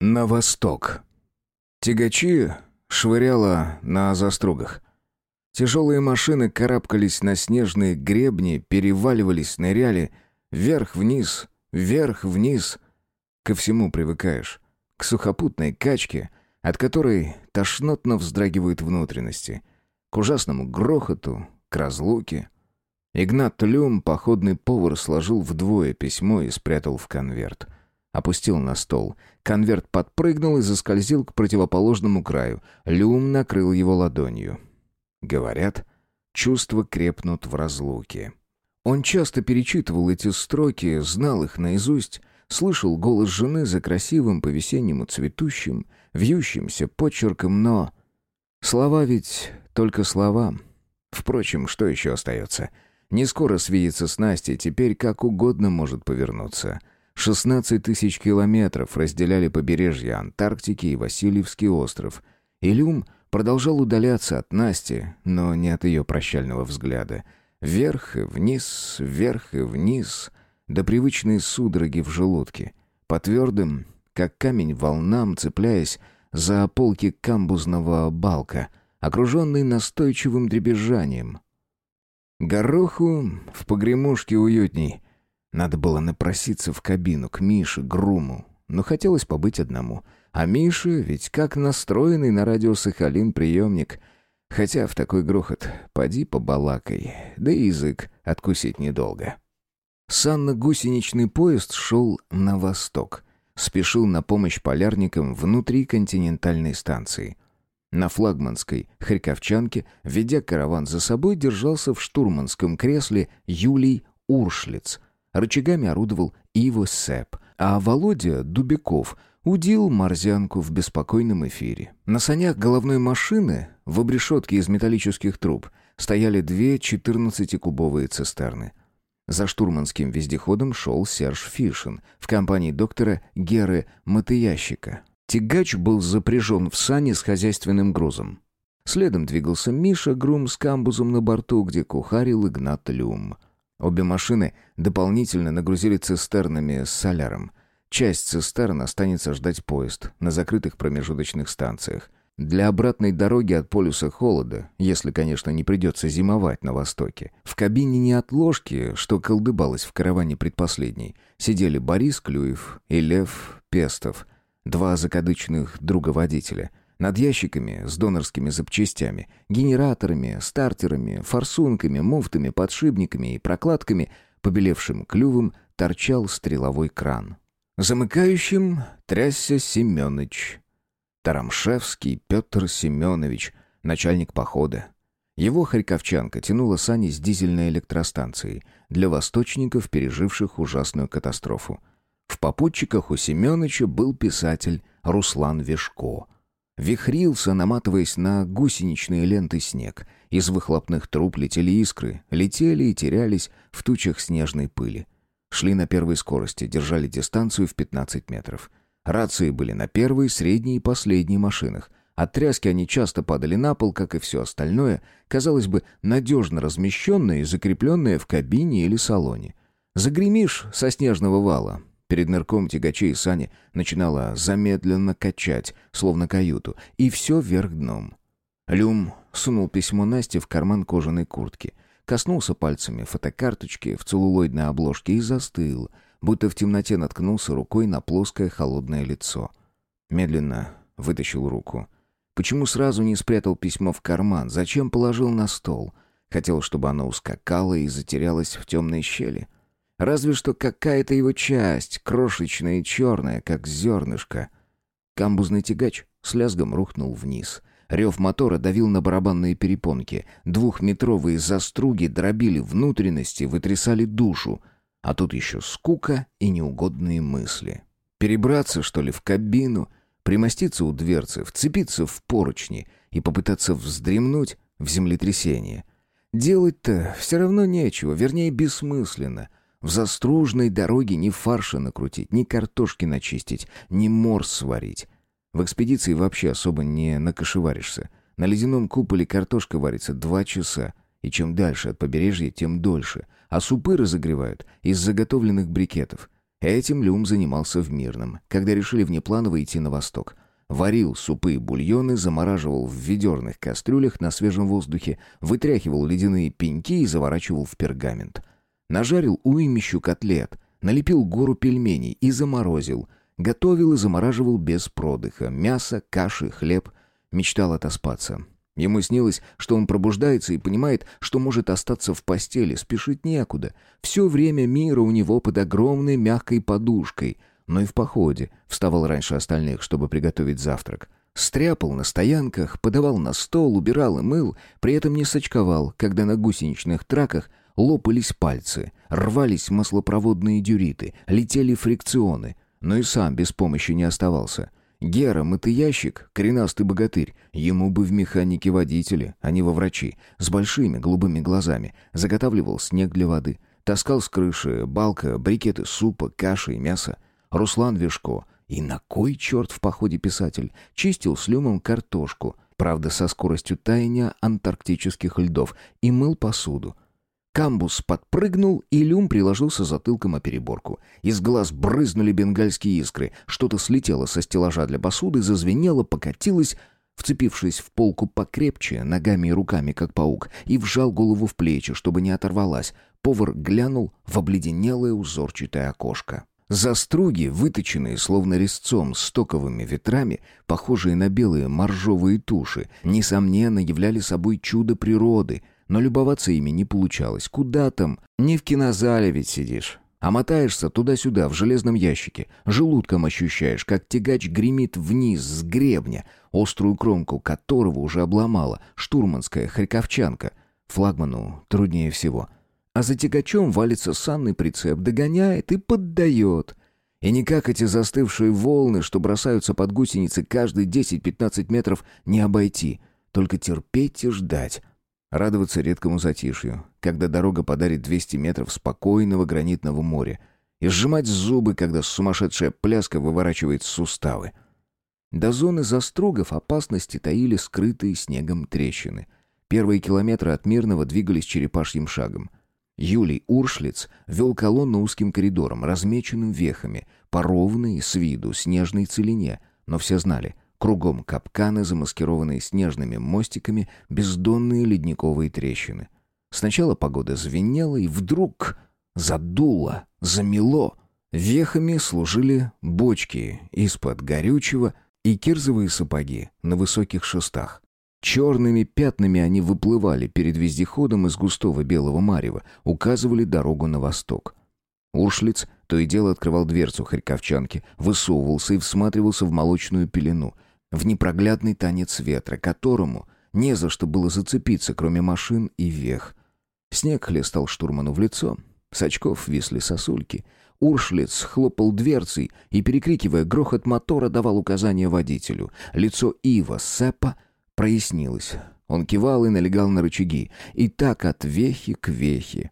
На восток. Тягачи швыряло на застругах. Тяжелые машины карабкались на снежные гребни, переваливались, ныряли. Вверх-вниз, вверх-вниз. Ко всему привыкаешь. К сухопутной качке, от которой тошнотно вздрагивают внутренности. К ужасному грохоту, к разлуке. Игнат Люм, походный повар, сложил вдвое письмо и спрятал в конверт — Опустил на стол. Конверт подпрыгнул и заскользил к противоположному краю. Люм накрыл его ладонью. Говорят, чувства крепнут в разлуке. Он часто перечитывал эти строки, знал их наизусть, слышал голос жены за красивым по-весеннему цветущим, вьющимся почерком, но... Слова ведь только слова. Впрочем, что еще остается? Не скоро свидеться с Настей, теперь как угодно может повернуться. 16 тысяч километров разделяли побережье Антарктики и Васильевский остров. Илюм продолжал удаляться от Насти, но не от ее прощального взгляда. Вверх и вниз, вверх и вниз, до привычной судороги в желудке. По твердым, как камень волнам, цепляясь за полки камбузного балка, окруженный настойчивым дребезжанием. Гороху в погремушке уютней — надо было напроситься в кабину к Мише, Груму, но хотелось побыть одному. А Миша ведь как настроенный на радио Сахалин приемник. Хотя в такой грохот поди побалакай, да и язык откусить недолго. Санно-гусеничный поезд шел на восток. Спешил на помощь полярникам внутри континентальной станции. На флагманской Харьковчанке, ведя караван за собой, держался в штурманском кресле Юлий Уршлиц — Рычагами орудовал Иво Сэп, а Володя Дубяков удил морзянку в беспокойном эфире. На санях головной машины, в обрешетке из металлических труб, стояли две 14-кубовые цистерны. За штурманским вездеходом шел Серж Фишин в компании доктора Геры Матыящика. Тягач был запряжен в сани с хозяйственным грузом. Следом двигался Миша Грум с камбузом на борту, где кухарил Игнат Люм — Обе машины дополнительно нагрузили цистернами с соляром. Часть цистерн останется ждать поезд на закрытых промежуточных станциях. Для обратной дороги от полюса холода, если, конечно, не придется зимовать на востоке. В кабине не от ложки, что колдыбалось в караване предпоследней, сидели Борис Клюев и Лев Пестов, два закадычных друга-водителя — над ящиками с донорскими запчастями, генераторами, стартерами, форсунками, муфтами, подшипниками и прокладками, побелевшим клювом, торчал стреловой кран. Замыкающим трясся Семенович. Тарамшевский Петр Семенович, начальник похода. Его харьковчанка тянула сани с дизельной электростанцией для восточников, переживших ужасную катастрофу. В попутчиках у Семеновича был писатель Руслан Вешко — Вихрился, наматываясь на гусеничные ленты снег. Из выхлопных труб летели искры, летели и терялись в тучах снежной пыли. Шли на первой скорости, держали дистанцию в 15 метров. Рации были на первой, средней и последней машинах. От тряски они часто падали на пол, как и все остальное, казалось бы, надежно размещенное и закрепленное в кабине или салоне. Загремишь со снежного вала, Перед нырком тягачей сани начинала замедленно качать, словно каюту, и все вверх дном. Люм сунул письмо Насте в карман кожаной куртки, коснулся пальцами фотокарточки в целлулоидной обложке и застыл, будто в темноте наткнулся рукой на плоское холодное лицо. Медленно вытащил руку. Почему сразу не спрятал письмо в карман? Зачем положил на стол? Хотел, чтобы оно ускакало и затерялось в темной щели. — Разве что какая-то его часть, крошечная и черная, как зернышко. Камбузный тягач с лязгом рухнул вниз. Рев мотора давил на барабанные перепонки. Двухметровые заструги дробили внутренности, вытрясали душу. А тут еще скука и неугодные мысли. Перебраться, что ли, в кабину, примоститься у дверцы, вцепиться в поручни и попытаться вздремнуть в землетрясение. Делать-то все равно нечего, вернее, бессмысленно — в застружной дороге ни фарша накрутить, ни картошки начистить, ни морс сварить. В экспедиции вообще особо не накошеваришься. На ледяном куполе картошка варится два часа, и чем дальше от побережья, тем дольше. А супы разогревают из заготовленных брикетов. Этим Люм занимался в Мирном, когда решили внепланово идти на восток. Варил супы и бульоны, замораживал в ведерных кастрюлях на свежем воздухе, вытряхивал ледяные пеньки и заворачивал в пергамент. Нажарил уймищу котлет, налепил гору пельменей и заморозил. Готовил и замораживал без продыха. Мясо, каши, хлеб. Мечтал отоспаться. Ему снилось, что он пробуждается и понимает, что может остаться в постели, спешить некуда. Все время мира у него под огромной мягкой подушкой, но и в походе вставал раньше остальных, чтобы приготовить завтрак. Стряпал на стоянках, подавал на стол, убирал и мыл, при этом не сочковал, когда на гусеничных траках лопались пальцы, рвались маслопроводные дюриты, летели фрикционы, но и сам без помощи не оставался — Гера, мытый ящик, коренастый богатырь, ему бы в механике водителя, а не во врачи, с большими голубыми глазами, заготавливал снег для воды, таскал с крыши балка, брикеты супа, каши и мяса. Руслан Вишко, и на кой черт в походе писатель, чистил с люмом картошку, правда со скоростью таяния антарктических льдов, и мыл посуду. Камбус подпрыгнул, и Люм приложился затылком о переборку. Из глаз брызнули бенгальские искры. Что-то слетело со стеллажа для посуды, зазвенело, покатилось, вцепившись в полку покрепче, ногами и руками, как паук, и вжал голову в плечи, чтобы не оторвалась. Повар глянул в обледенелое узорчатое окошко. Заструги, выточенные словно резцом стоковыми ветрами, похожие на белые моржовые туши, несомненно являли собой чудо природы — но любоваться ими не получалось. Куда там? Не в кинозале ведь сидишь. А мотаешься туда-сюда, в железном ящике. Желудком ощущаешь, как тягач гремит вниз с гребня, острую кромку которого уже обломала штурманская харьковчанка. Флагману труднее всего. А за тягачом валится санный прицеп, догоняет и поддает. И никак эти застывшие волны, что бросаются под гусеницы каждые 10-15 метров, не обойти. Только терпеть и ждать. Радоваться редкому затишью, когда дорога подарит 200 метров спокойного гранитного моря, и сжимать зубы, когда сумасшедшая пляска выворачивает суставы. До зоны застругов опасности таили скрытые снегом трещины. Первые километры от Мирного двигались черепашьим шагом. Юлий Уршлиц вел колонну узким коридором, размеченным вехами, по ровной с виду снежной целине, но все знали — Кругом капканы, замаскированные снежными мостиками, бездонные ледниковые трещины. Сначала погода звенела, и вдруг задуло, замело. Вехами служили бочки из-под горючего и кирзовые сапоги на высоких шестах. Черными пятнами они выплывали перед вездеходом из густого белого марева, указывали дорогу на восток. Уршлиц то и дело открывал дверцу харьковчанки, высовывался и всматривался в молочную пелену — в непроглядный танец ветра, которому не за что было зацепиться, кроме машин и вех. Снег хлестал штурману в лицо, с очков висли сосульки. Уршлиц хлопал дверцей и, перекрикивая грохот мотора, давал указания водителю. Лицо Ива Сеппа прояснилось. Он кивал и налегал на рычаги. И так от вехи к вехе.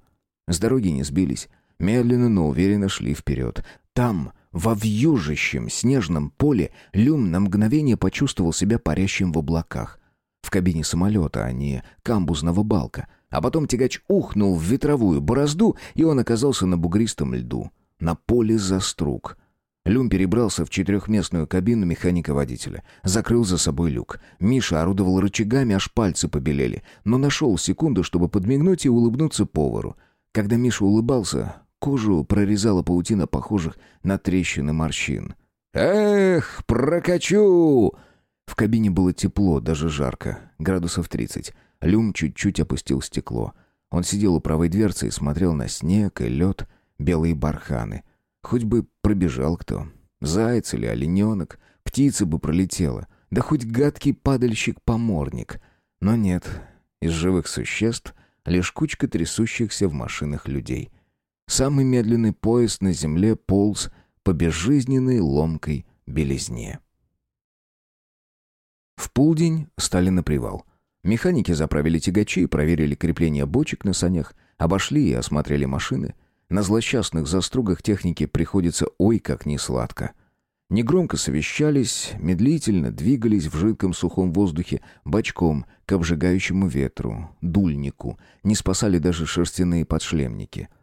С дороги не сбились. Медленно, но уверенно шли вперед. Там, во вьюжащем снежном поле Люм на мгновение почувствовал себя парящим в облаках. В кабине самолета, а не камбузного балка. А потом тягач ухнул в ветровую борозду, и он оказался на бугристом льду. На поле заструг. Люм перебрался в четырехместную кабину механика-водителя. Закрыл за собой люк. Миша орудовал рычагами, аж пальцы побелели. Но нашел секунду, чтобы подмигнуть и улыбнуться повару. Когда Миша улыбался, Кожу прорезала паутина похожих на трещины морщин. «Эх, прокачу!» В кабине было тепло, даже жарко, градусов тридцать. Люм чуть-чуть опустил стекло. Он сидел у правой дверцы и смотрел на снег и лед, белые барханы. Хоть бы пробежал кто. Заяц или олененок, птица бы пролетела. Да хоть гадкий падальщик-поморник. Но нет, из живых существ лишь кучка трясущихся в машинах людей. Самый медленный поезд на земле полз по безжизненной ломкой белизне. В полдень стали на привал. Механики заправили тягачи, проверили крепление бочек на санях, обошли и осмотрели машины. На злосчастных застругах техники приходится ой как несладко. Негромко совещались, медлительно двигались в жидком сухом воздухе бочком к обжигающему ветру, дульнику. Не спасали даже шерстяные подшлемники —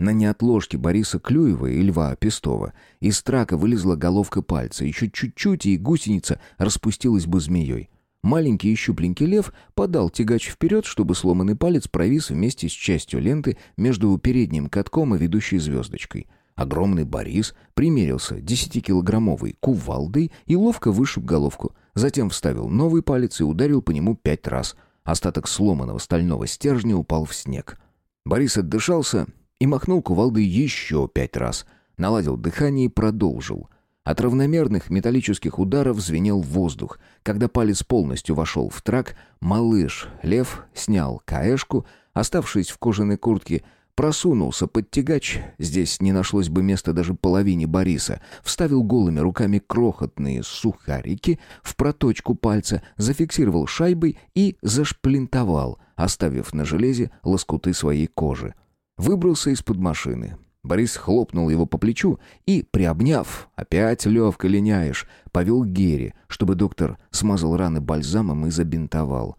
На неотложке Бориса Клюева и Льва Пестова из трака вылезла головка пальца. Еще чуть-чуть, и гусеница распустилась бы змеей. Маленький и щупленький лев подал тягач вперед, чтобы сломанный палец провис вместе с частью ленты между передним катком и ведущей звездочкой. Огромный Борис примерился десятикилограммовой кувалдой и ловко вышиб головку. Затем вставил новый палец и ударил по нему пять раз. Остаток сломанного стального стержня упал в снег. Борис отдышался и махнул кувалдой еще пять раз. Наладил дыхание и продолжил. От равномерных металлических ударов звенел воздух. Когда палец полностью вошел в трак, малыш, лев, снял каэшку, оставшись в кожаной куртке, просунулся под тягач, здесь не нашлось бы места даже половине Бориса, вставил голыми руками крохотные сухарики в проточку пальца, зафиксировал шайбой и зашплинтовал, оставив на железе лоскуты своей кожи. Выбрался из-под машины. Борис хлопнул его по плечу и, приобняв, опять Левка линяешь, повел к Гере, чтобы доктор смазал раны бальзамом и забинтовал.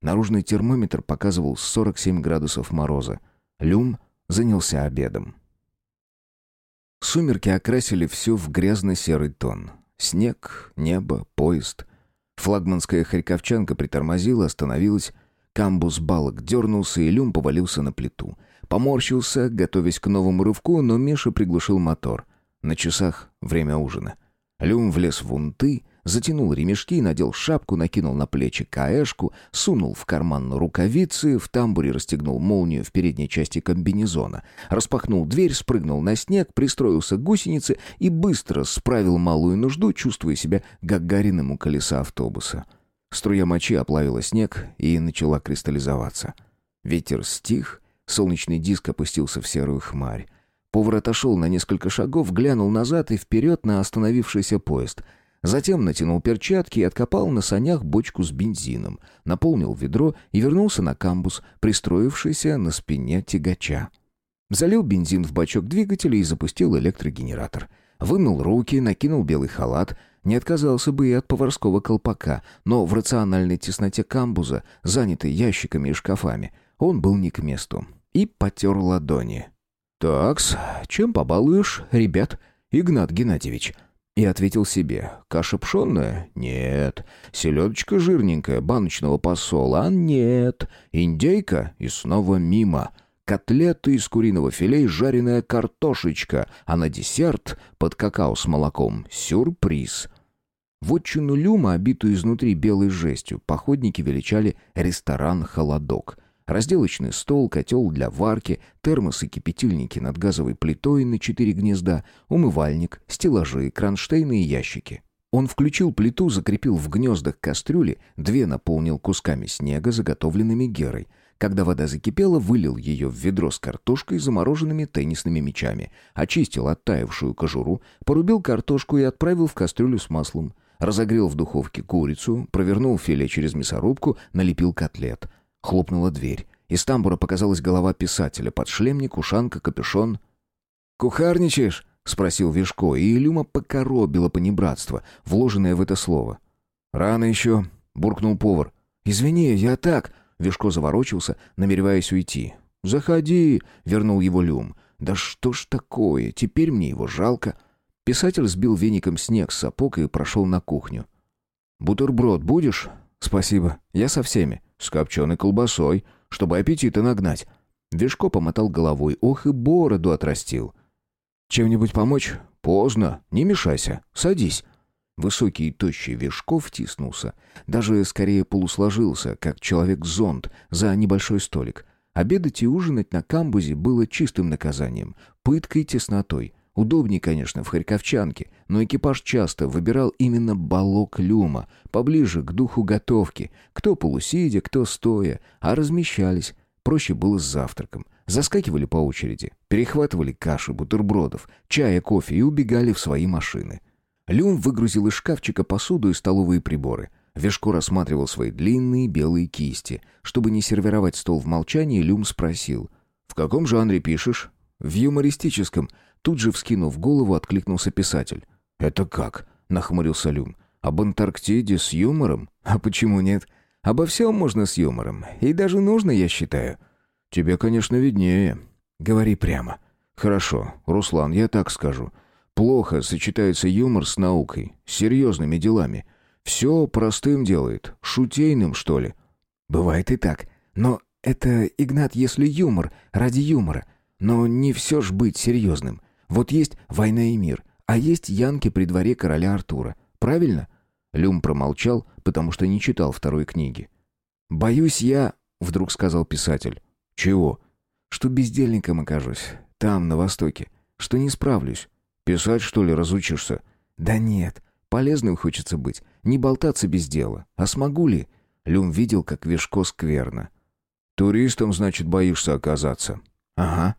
Наружный термометр показывал 47 градусов мороза. Люм занялся обедом. Сумерки окрасили все в грязно-серый тон. Снег, небо, поезд. Флагманская харьковчанка притормозила, остановилась. Камбус балок дернулся, и Люм повалился на плиту — Поморщился, готовясь к новому рывку, но Миша приглушил мотор. На часах время ужина. Люм влез в унты, затянул ремешки, надел шапку, накинул на плечи каэшку, сунул в карман рукавицы, в тамбуре расстегнул молнию в передней части комбинезона, распахнул дверь, спрыгнул на снег, пристроился к гусенице и быстро справил малую нужду, чувствуя себя гагариным у колеса автобуса. Струя мочи оплавила снег и начала кристаллизоваться. Ветер стих, Солнечный диск опустился в серую хмарь. Повар отошел на несколько шагов, глянул назад и вперед на остановившийся поезд. Затем натянул перчатки и откопал на санях бочку с бензином, наполнил ведро и вернулся на камбус, пристроившийся на спине тягача. Залил бензин в бачок двигателя и запустил электрогенератор. Вымыл руки, накинул белый халат, не отказался бы и от поварского колпака, но в рациональной тесноте камбуза, занятой ящиками и шкафами, он был не к месту. И потер ладони. «Такс, чем побалуешь, ребят, Игнат Геннадьевич?» И ответил себе. «Каша пшенная? Нет. Селедочка жирненькая, баночного посола? Нет. Индейка? И снова мимо. Котлеты из куриного филе и жареная картошечка, а на десерт под какао с молоком сюрприз». Вотчину люма, обитую изнутри белой жестью, походники величали «ресторан «Холодок». Разделочный стол, котел для варки, термосы, кипятильники над газовой плитой на четыре гнезда, умывальник, стеллажи, кронштейны и ящики. Он включил плиту, закрепил в гнездах кастрюли, две наполнил кусками снега, заготовленными Герой. Когда вода закипела, вылил ее в ведро с картошкой и замороженными теннисными мячами, очистил оттаившую кожуру, порубил картошку и отправил в кастрюлю с маслом. Разогрел в духовке курицу, провернул филе через мясорубку, налепил котлет — Хлопнула дверь. Из тамбура показалась голова писателя, подшлемник, ушанка, капюшон. «Кухарничаешь?» — спросил Вишко, и Илюма покоробила понебратство, вложенное в это слово. «Рано еще», — буркнул повар. «Извини, я так...» — Вишко заворочился, намереваясь уйти. «Заходи», — вернул его Люм. «Да что ж такое? Теперь мне его жалко». Писатель сбил веником снег с сапог и прошел на кухню. «Бутерброд будешь?» «Спасибо. Я со всеми» с копченой колбасой, чтобы аппетита нагнать. Вишко помотал головой, ох и бороду отрастил. «Чем-нибудь помочь? Поздно, не мешайся, садись». Высокий и тощий Вишко втиснулся. Даже скорее полусложился, как человек-зонт, за небольшой столик. Обедать и ужинать на камбузе было чистым наказанием, пыткой теснотой. Удобнее, конечно, в Харьковчанке, но экипаж часто выбирал именно балок люма, поближе к духу готовки, кто полусидя, кто стоя, а размещались. Проще было с завтраком. Заскакивали по очереди, перехватывали каши, бутербродов, чая, кофе и убегали в свои машины. Люм выгрузил из шкафчика посуду и столовые приборы. Вешко рассматривал свои длинные белые кисти. Чтобы не сервировать стол в молчании, Люм спросил. «В каком жанре пишешь?» «В юмористическом», Тут же, вскинув голову, откликнулся писатель. «Это как?» — нахмурился Люм. «Об Антарктиде с юмором? А почему нет? Обо всем можно с юмором. И даже нужно, я считаю». «Тебе, конечно, виднее. Говори прямо. Хорошо, Руслан, я так скажу. Плохо сочетается юмор с наукой, с серьезными делами. Все простым делает, шутейным, что ли. Бывает и так. Но это, Игнат, если юмор, ради юмора. Но не все ж быть серьезным. Вот есть «Война и мир», а есть «Янки при дворе короля Артура». Правильно? Люм промолчал, потому что не читал второй книги. «Боюсь я...» — вдруг сказал писатель. «Чего?» «Что бездельником окажусь. Там, на Востоке. Что не справлюсь. Писать, что ли, разучишься?» «Да нет. Полезным хочется быть. Не болтаться без дела. А смогу ли?» Люм видел, как Вишко скверно. «Туристом, значит, боишься оказаться?» «Ага».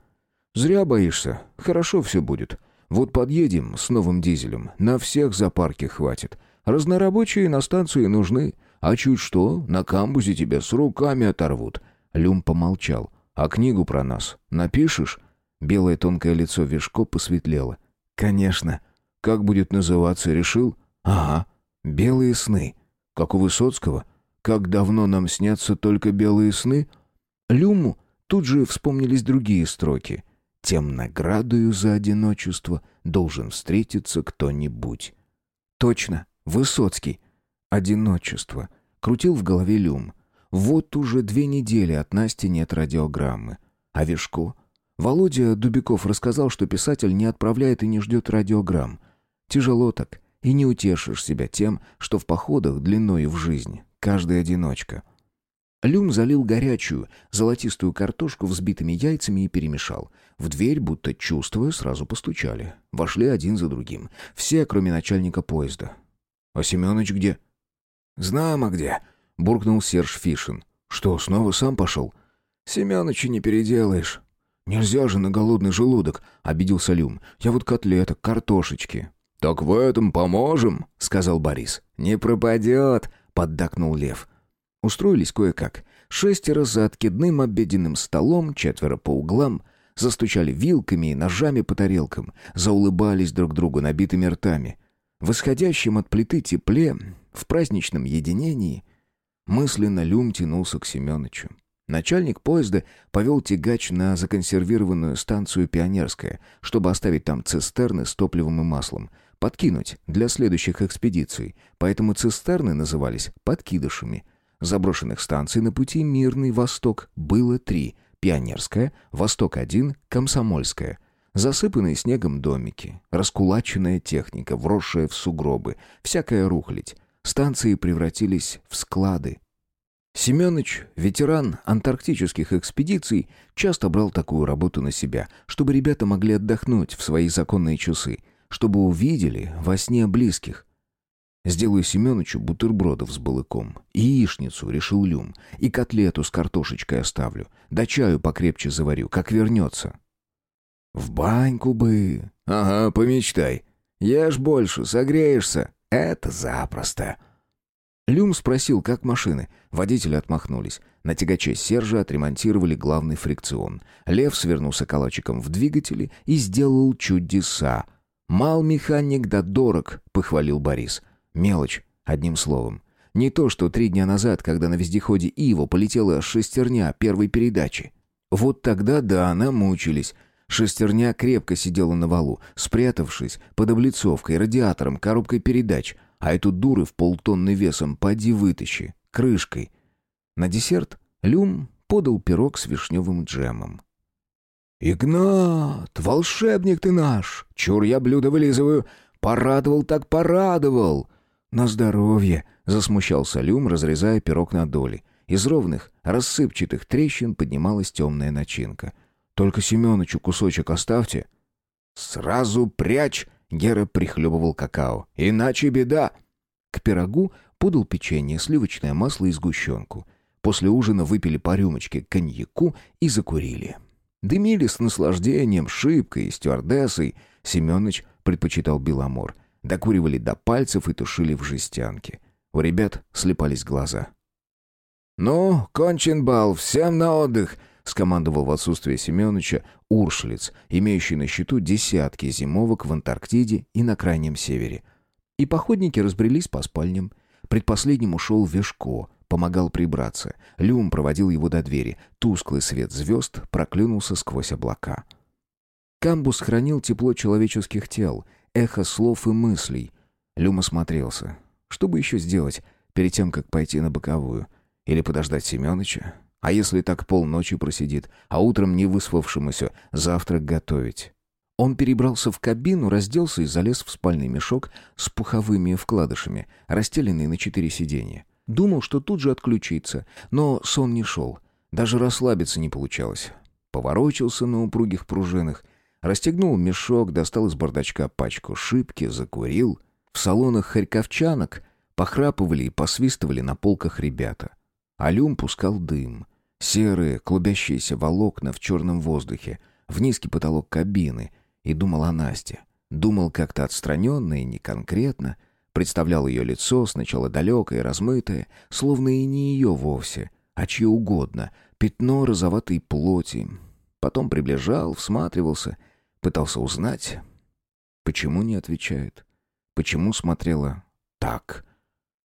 «Зря боишься. Хорошо все будет. Вот подъедем с новым дизелем. На всех запарки хватит. Разнорабочие на станции нужны. А чуть что, на камбузе тебя с руками оторвут». Люм помолчал. «А книгу про нас напишешь?» Белое тонкое лицо Вишко посветлело. «Конечно. Как будет называться, решил?» «Ага. Белые сны». «Как у Высоцкого?» Как давно нам снятся только белые сны? Люму тут же вспомнились другие строки. Тем наградою за одиночество должен встретиться кто-нибудь. Точно, Высоцкий. Одиночество. Крутил в голове Люм. Вот уже две недели от Насти нет радиограммы. А Вишко? Володя Дубяков рассказал, что писатель не отправляет и не ждет радиограмм. Тяжело так, и не утешишь себя тем, что в походах длиною в жизнь каждый одиночка. Люм залил горячую, золотистую картошку взбитыми яйцами и перемешал. В дверь, будто чувствуя, сразу постучали. Вошли один за другим. Все, кроме начальника поезда. «А Семёныч где?» «Знамо где», — буркнул Серж Фишин. «Что, снова сам пошел?» «Семёныча не переделаешь». «Нельзя же на голодный желудок», — обиделся Люм. «Я вот котлеток, картошечки». «Так в этом поможем», — сказал Борис. «Не пропадет», — поддакнул Лев. Устроились кое-как. Шестеро за откидным обеденным столом, четверо по углам, застучали вилками и ножами по тарелкам, заулыбались друг другу набитыми ртами. В исходящем от плиты тепле, в праздничном единении, мысленно Люм тянулся к Семёнычу. Начальник поезда повел тягач на законсервированную станцию «Пионерская», чтобы оставить там цистерны с топливом и маслом — подкинуть для следующих экспедиций, поэтому цистерны назывались «подкидышами». Заброшенных станций на пути Мирный Восток было три – Пионерская, Восток-1, Комсомольская. Засыпанные снегом домики, раскулаченная техника, вросшая в сугробы, всякая рухлядь. Станции превратились в склады. Семёныч, ветеран антарктических экспедиций, часто брал такую работу на себя, чтобы ребята могли отдохнуть в свои законные часы – чтобы увидели во сне близких. Сделаю Семеновичу бутербродов с балыком, яичницу, решил Люм, и котлету с картошечкой оставлю, да чаю покрепче заварю, как вернется. В баньку бы. Ага, помечтай. Ешь больше, согреешься. Это запросто. Люм спросил, как машины. Водители отмахнулись. На тягаче Сержа отремонтировали главный фрикцион. Лев свернулся калачиком в двигателе и сделал чудеса. «Мал механик да дорог», — похвалил Борис. «Мелочь, одним словом. Не то, что три дня назад, когда на вездеходе Иво полетела шестерня первой передачи. Вот тогда, да, намучились. Шестерня крепко сидела на валу, спрятавшись под облицовкой, радиатором, коробкой передач, а эту дуры в полтонны весом поди вытащи, крышкой. На десерт Люм подал пирог с вишневым джемом. «Игнат, волшебник ты наш! Чур я блюдо вылизываю! Порадовал так порадовал!» «На здоровье!» — засмущался Люм, разрезая пирог на доли. Из ровных, рассыпчатых трещин поднималась темная начинка. «Только Семёнычу кусочек оставьте». «Сразу прячь!» — Гера прихлебывал какао. «Иначе беда!» К пирогу подал печенье, сливочное масло и сгущенку. После ужина выпили по рюмочке коньяку и закурили. Дымили с наслаждением, шибкой и стюардессой. Семёныч предпочитал беломор. Докуривали до пальцев и тушили в жестянке. У ребят слепались глаза. «Ну, кончен бал, всем на отдых!» — скомандовал в отсутствие Семёныча Уршлиц, имеющий на счету десятки зимовок в Антарктиде и на Крайнем Севере. И походники разбрелись по спальням. Предпоследним ушел Вешко, помогал прибраться. Люм проводил его до двери. Тусклый свет звезд проклюнулся сквозь облака. Камбус хранил тепло человеческих тел, эхо слов и мыслей. Люма смотрелся. Что бы еще сделать перед тем, как пойти на боковую? Или подождать Семёныча? А если так полночи просидит, а утром не выспавшемуся завтрак готовить? Он перебрался в кабину, разделся и залез в спальный мешок с пуховыми вкладышами, расстеленный на четыре сиденья. Думал, что тут же отключиться, но сон не шел. Даже расслабиться не получалось. Поворочился на упругих пружинах, расстегнул мешок, достал из бардачка пачку шипки, закурил. В салонах харьковчанок похрапывали и посвистывали на полках ребята. Алюм пускал дым. Серые, клубящиеся волокна в черном воздухе, в низкий потолок кабины, и думал о Насте. Думал как-то отстраненно и неконкретно, представлял ее лицо, сначала далекое размытое, словно и не ее вовсе, а чье угодно, пятно розоватой плоти. Потом приближал, всматривался, пытался узнать, почему не отвечает, почему смотрела так.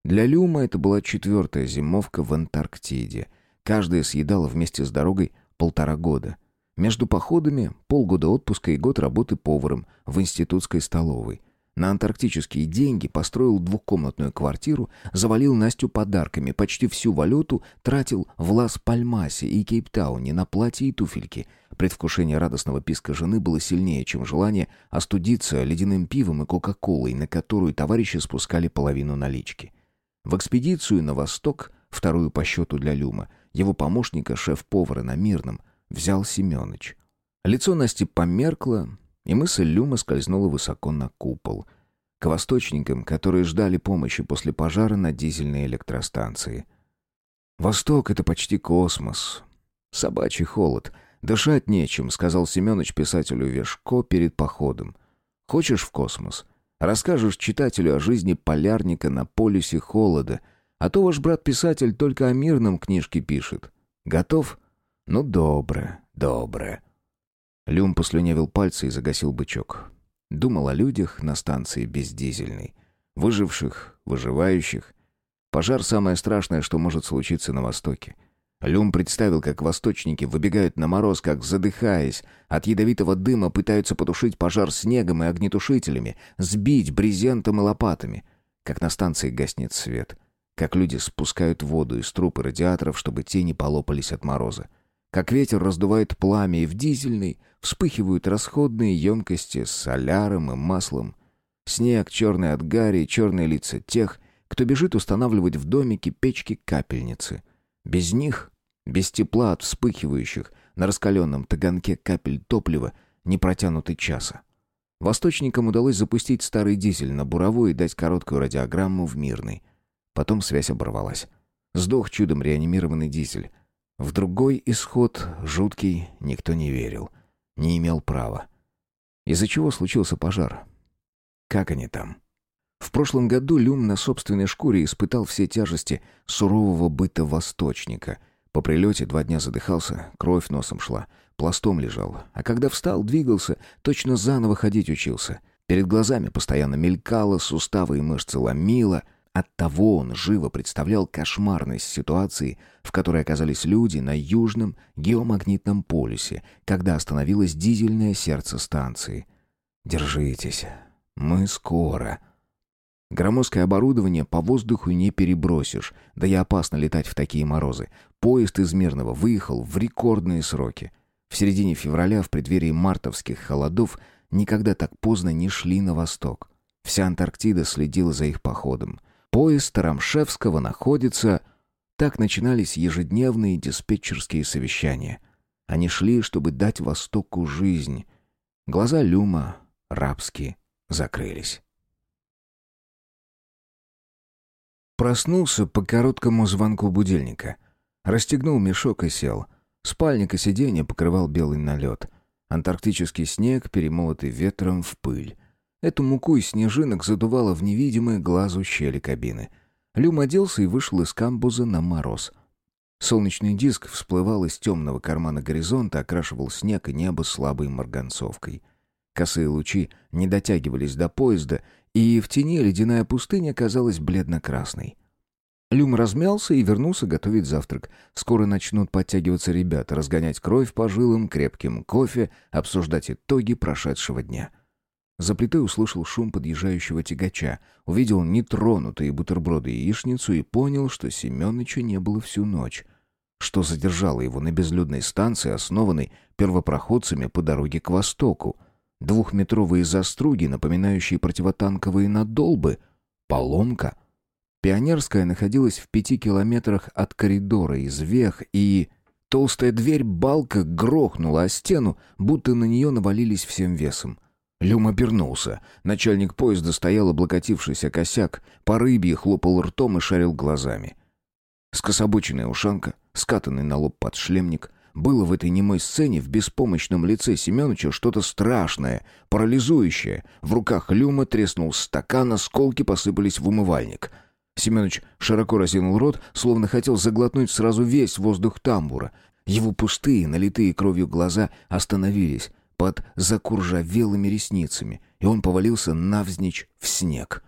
Для Люма это была четвертая зимовка в Антарктиде. Каждая съедала вместе с дорогой полтора года — между походами полгода отпуска и год работы поваром в институтской столовой. На антарктические деньги построил двухкомнатную квартиру, завалил Настю подарками, почти всю валюту тратил в Лас-Пальмасе и Кейптауне на платье и туфельки. Предвкушение радостного писка жены было сильнее, чем желание остудиться ледяным пивом и кока-колой, на которую товарищи спускали половину налички. В экспедицию на восток, вторую по счету для Люма, его помощника, шеф-повара на Мирном, взял Семёныч. Лицо Насти померкло, и мысль Люма скользнула высоко на купол. К восточникам, которые ждали помощи после пожара на дизельной электростанции. «Восток — это почти космос. Собачий холод. Дышать нечем», — сказал Семёныч писателю Вешко перед походом. «Хочешь в космос? Расскажешь читателю о жизни полярника на полюсе холода, а то ваш брат-писатель только о мирном книжке пишет. Готов?» «Ну, добре, добре». Люм послюнявил пальцы и загасил бычок. Думал о людях на станции бездизельной. Выживших, выживающих. Пожар — самое страшное, что может случиться на Востоке. Люм представил, как восточники выбегают на мороз, как задыхаясь, от ядовитого дыма пытаются потушить пожар снегом и огнетушителями, сбить брезентом и лопатами. Как на станции гаснет свет. Как люди спускают воду из труб радиаторов, чтобы те не полопались от мороза как ветер раздувает пламя, и в дизельной вспыхивают расходные емкости с соляром и маслом. Снег черный от гари черные лица тех, кто бежит устанавливать в домике печки-капельницы. Без них, без тепла от вспыхивающих на раскаленном таганке капель топлива, не протянуты часа. Восточникам удалось запустить старый дизель на буровой и дать короткую радиограмму в мирный. Потом связь оборвалась. Сдох чудом реанимированный дизель. В другой исход, жуткий, никто не верил. Не имел права. Из-за чего случился пожар? Как они там? В прошлом году Люм на собственной шкуре испытал все тяжести сурового быта восточника. По прилете два дня задыхался, кровь носом шла, пластом лежал. А когда встал, двигался, точно заново ходить учился. Перед глазами постоянно мелькало, суставы и мышцы ломило — Оттого он живо представлял кошмарность ситуации, в которой оказались люди на южном геомагнитном полюсе, когда остановилось дизельное сердце станции. «Держитесь, мы скоро». Громоздкое оборудование по воздуху не перебросишь, да и опасно летать в такие морозы. Поезд из Мирного выехал в рекордные сроки. В середине февраля, в преддверии мартовских холодов, никогда так поздно не шли на восток. Вся Антарктида следила за их походом. Поезд Тарамшевского находится... Так начинались ежедневные диспетчерские совещания. Они шли, чтобы дать Востоку жизнь. Глаза Люма, рабски, закрылись. Проснулся по короткому звонку будильника. Расстегнул мешок и сел. Спальник и сиденье покрывал белый налет. Антарктический снег, перемолотый ветром в пыль. Эту муку из снежинок задувало в невидимые глазу щели кабины. Люм оделся и вышел из камбуза на мороз. Солнечный диск всплывал из темного кармана горизонта, окрашивал снег и небо слабой марганцовкой. Косые лучи не дотягивались до поезда, и в тени ледяная пустыня казалась бледно-красной. Люм размялся и вернулся готовить завтрак. Скоро начнут подтягиваться ребята, разгонять кровь по жилам, крепким кофе, обсуждать итоги прошедшего дня. За плитой услышал шум подъезжающего тягача, увидел нетронутые бутерброды и яичницу и понял, что Семёныча не было всю ночь. Что задержало его на безлюдной станции, основанной первопроходцами по дороге к востоку. Двухметровые заструги, напоминающие противотанковые надолбы. Поломка. Пионерская находилась в пяти километрах от коридора из вех и... Толстая дверь балка грохнула о стену, будто на нее навалились всем весом. Люм обернулся. Начальник поезда стоял, облокотившийся косяк, по рыбье хлопал ртом и шарил глазами. Скособоченная ушанка, скатанный на лоб подшлемник. Было в этой немой сцене в беспомощном лице Семеновича что-то страшное, парализующее. В руках Люма треснул стакан, осколки посыпались в умывальник. Семенович широко разинул рот, словно хотел заглотнуть сразу весь воздух тамбура. Его пустые, налитые кровью глаза остановились, под закуржавелыми ресницами, и он повалился навзничь в снег.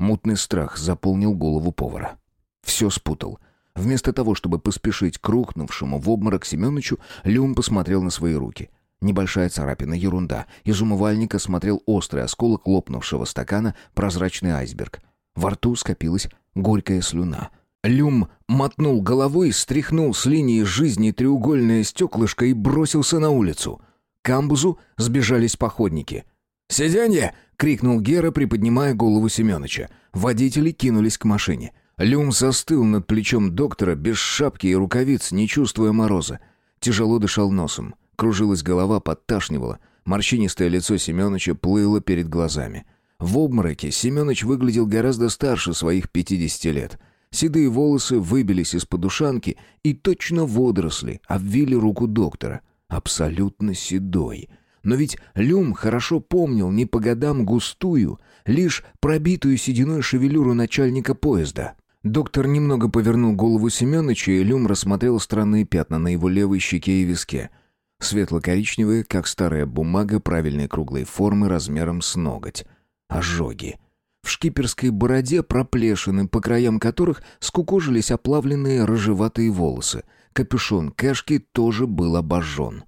Мутный страх заполнил голову повара. Все спутал. Вместо того, чтобы поспешить к рухнувшему в обморок Семеновичу, Люм посмотрел на свои руки. Небольшая царапина, ерунда. Из умывальника смотрел острый осколок лопнувшего стакана, прозрачный айсберг. Во рту скопилась горькая слюна. Люм мотнул головой, стряхнул с линии жизни треугольное стеклышко и бросился на улицу — к амбузу сбежались походники. «Сиденье!» — крикнул Гера, приподнимая голову Семёныча. Водители кинулись к машине. Люм застыл над плечом доктора, без шапки и рукавиц, не чувствуя мороза. Тяжело дышал носом. Кружилась голова, подташнивала. Морщинистое лицо Семёныча плыло перед глазами. В обмороке Семёныч выглядел гораздо старше своих пятидесяти лет. Седые волосы выбились из подушанки и точно водоросли обвили руку доктора — абсолютно седой. Но ведь Люм хорошо помнил не по годам густую, лишь пробитую сединой шевелюру начальника поезда. Доктор немного повернул голову Семеновича, и Люм рассмотрел странные пятна на его левой щеке и виске. Светло-коричневые, как старая бумага правильной круглой формы размером с ноготь. Ожоги. В шкиперской бороде проплешины, по краям которых скукожились оплавленные рыжеватые волосы. Капюшон Кэшки тоже был обожжен.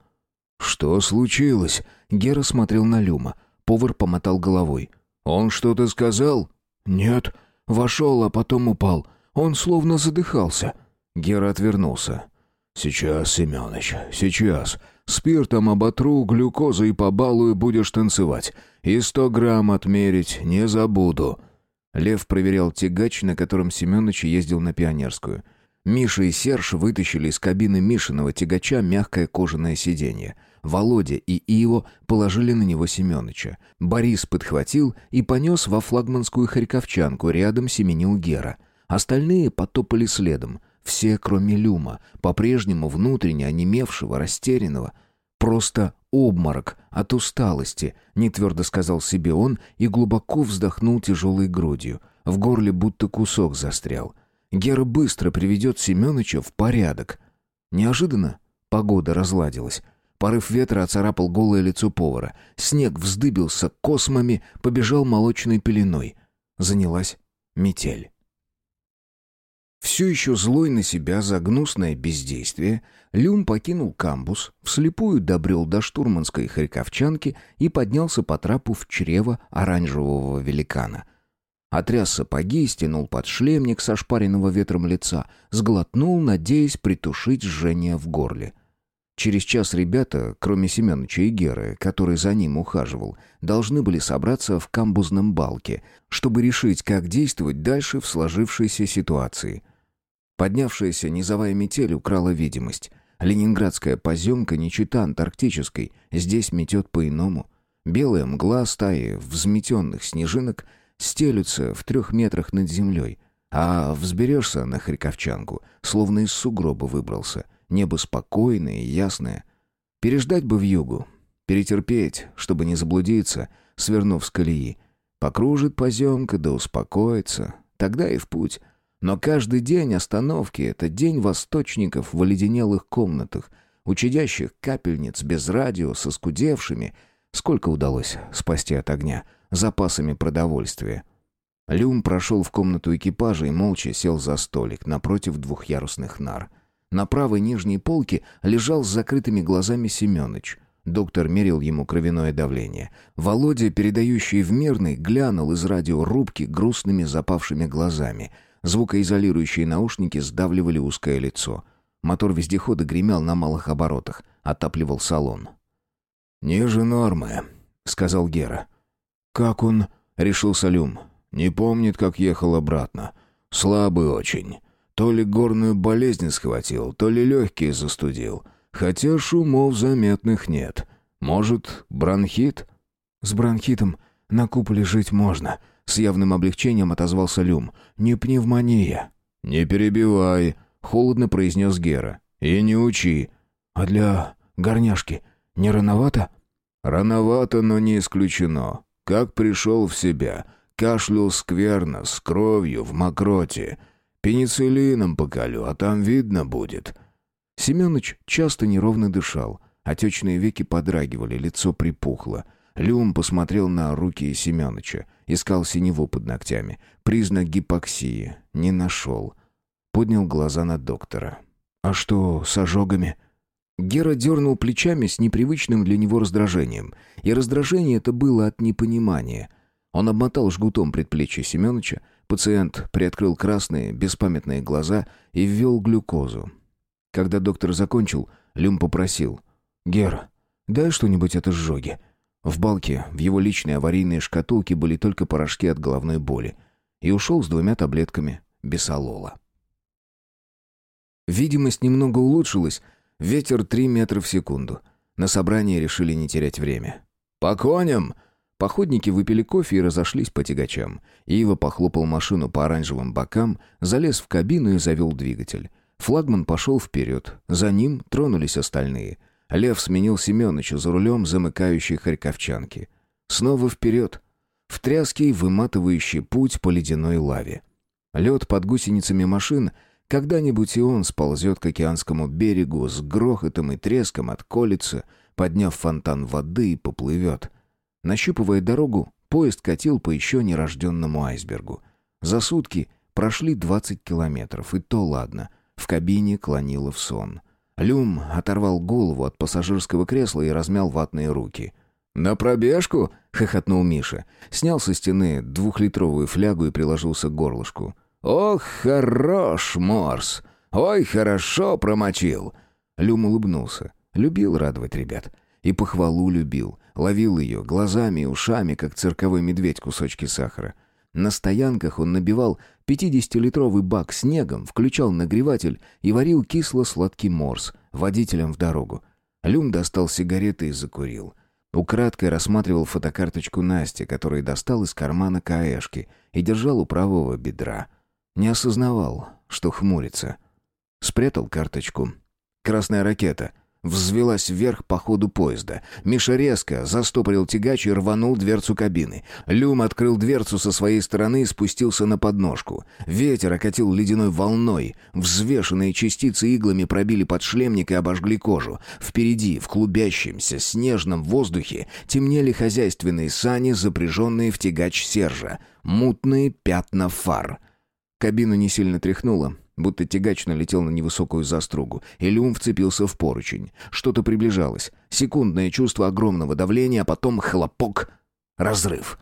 «Что случилось?» Гера смотрел на Люма. Повар помотал головой. «Он что-то сказал?» «Нет. Вошел, а потом упал. Он словно задыхался». Гера отвернулся. «Сейчас, Семёныч, сейчас. Спиртом оботру, глюкозой побалую, будешь танцевать. И сто грамм отмерить не забуду». Лев проверял тягач, на котором Семёныч ездил на Пионерскую. Миша и Серж вытащили из кабины Мишиного тягача мягкое кожаное сиденье. Володя и Иво положили на него Семёныча. Борис подхватил и понес во флагманскую харьковчанку, рядом семенил Гера. Остальные потопали следом. Все, кроме Люма, по-прежнему внутренне онемевшего, растерянного. Просто обморок от усталости, не твердо сказал себе он и глубоко вздохнул тяжелой грудью. В горле будто кусок застрял. Гера быстро приведет Семеновича в порядок. Неожиданно погода разладилась. Порыв ветра оцарапал голое лицо повара. Снег вздыбился космами, побежал молочной пеленой. Занялась метель. Все еще злой на себя за гнусное бездействие, Люм покинул камбус, вслепую добрел до штурманской харьковчанки и поднялся по трапу в чрево оранжевого великана — Отряс сапоги, стянул под шлемник со шпаренного ветром лица, сглотнул, надеясь притушить жжение в горле. Через час ребята, кроме Семеновича и Геры, который за ним ухаживал, должны были собраться в камбузном балке, чтобы решить, как действовать дальше в сложившейся ситуации. Поднявшаяся низовая метель украла видимость. Ленинградская поземка не чита антарктической, здесь метет по-иному. Белая мгла стаи взметенных снежинок — стелются в трех метрах над землей, а взберешься на Харьковчанку, словно из сугроба выбрался. Небо спокойное и ясное. Переждать бы в югу, перетерпеть, чтобы не заблудиться, свернув с колеи. Покружит поземка, да успокоится. Тогда и в путь. Но каждый день остановки — это день восточников в оледенелых комнатах, учадящих капельниц без радио, со скудевшими. Сколько удалось спасти от огня — запасами продовольствия. Люм прошел в комнату экипажа и молча сел за столик напротив двухъярусных нар. На правой нижней полке лежал с закрытыми глазами Семёныч. Доктор мерил ему кровяное давление. Володя, передающий в мирный, глянул из радиорубки грустными запавшими глазами. Звукоизолирующие наушники сдавливали узкое лицо. Мотор вездехода гремел на малых оборотах, отапливал салон. «Ниже нормы», — сказал Гера. «Как он?» — решил Салюм. «Не помнит, как ехал обратно. Слабый очень. То ли горную болезнь схватил, то ли легкие застудил. Хотя шумов заметных нет. Может, бронхит?» «С бронхитом на куполе жить можно», — с явным облегчением отозвался Люм. «Не пневмония». «Не перебивай», — холодно произнес Гера. «И не учи». «А для горняшки не рановато?» «Рановато, но не исключено. Как пришел в себя. Кашлял скверно, с кровью, в мокроте. Пенициллином поколю, а там видно будет». Семенович часто неровно дышал. Отечные веки подрагивали, лицо припухло. Люм посмотрел на руки Семеновича, искал синеву под ногтями. Признак гипоксии. Не нашел. Поднял глаза на доктора. «А что с ожогами?» Гера дернул плечами с непривычным для него раздражением. И раздражение это было от непонимания. Он обмотал жгутом предплечье Семеновича, пациент приоткрыл красные, беспамятные глаза и ввел глюкозу. Когда доктор закончил, Люм попросил. «Гер, дай что-нибудь от изжоги». В балке, в его личной аварийной шкатулке были только порошки от головной боли. И ушел с двумя таблетками бесолола. Видимость немного улучшилась, Ветер три метра в секунду. На собрании решили не терять время. «По коням!» Походники выпили кофе и разошлись по тягачам. Ива похлопал машину по оранжевым бокам, залез в кабину и завел двигатель. Флагман пошел вперед. За ним тронулись остальные. Лев сменил Семеновича за рулем замыкающей харьковчанки. Снова вперед. В тряский, выматывающий путь по ледяной лаве. Лед под гусеницами машин когда-нибудь и он сползет к океанскому берегу с грохотом и треском отколется, подняв фонтан воды и поплывет. Нащупывая дорогу, поезд катил по еще нерожденному айсбергу. За сутки прошли 20 километров, и то ладно. В кабине клонило в сон. Люм оторвал голову от пассажирского кресла и размял ватные руки. «На пробежку?» — хохотнул Миша. Снял со стены двухлитровую флягу и приложился к горлышку. «Ох, хорош, Морс! Ой, хорошо промочил!» Люм улыбнулся. Любил радовать ребят. И похвалу любил. Ловил ее глазами и ушами, как цирковой медведь кусочки сахара. На стоянках он набивал 50-литровый бак снегом, включал нагреватель и варил кисло-сладкий морс водителям в дорогу. Люм достал сигареты и закурил. Украдкой рассматривал фотокарточку Насти, которую достал из кармана каэшки и держал у правого бедра. Не осознавал, что хмурится. Спрятал карточку. Красная ракета взвелась вверх по ходу поезда. Миша резко застопорил тягач и рванул дверцу кабины. Люм открыл дверцу со своей стороны и спустился на подножку. Ветер окатил ледяной волной. Взвешенные частицы иглами пробили подшлемник и обожгли кожу. Впереди, в клубящемся снежном воздухе, темнели хозяйственные сани, запряженные в тягач Сержа. Мутные пятна фар — Кабину не сильно тряхнуло, будто тягач налетел на невысокую застругу. Илюм вцепился в поручень. Что-то приближалось. Секундное чувство огромного давления, а потом хлопок. Разрыв.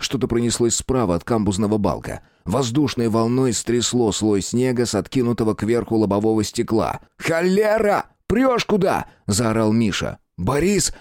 Что-то пронеслось справа от камбузного балка. Воздушной волной стрясло слой снега с откинутого кверху лобового стекла. «Холера! Прешь куда?» — заорал Миша. «Борис!»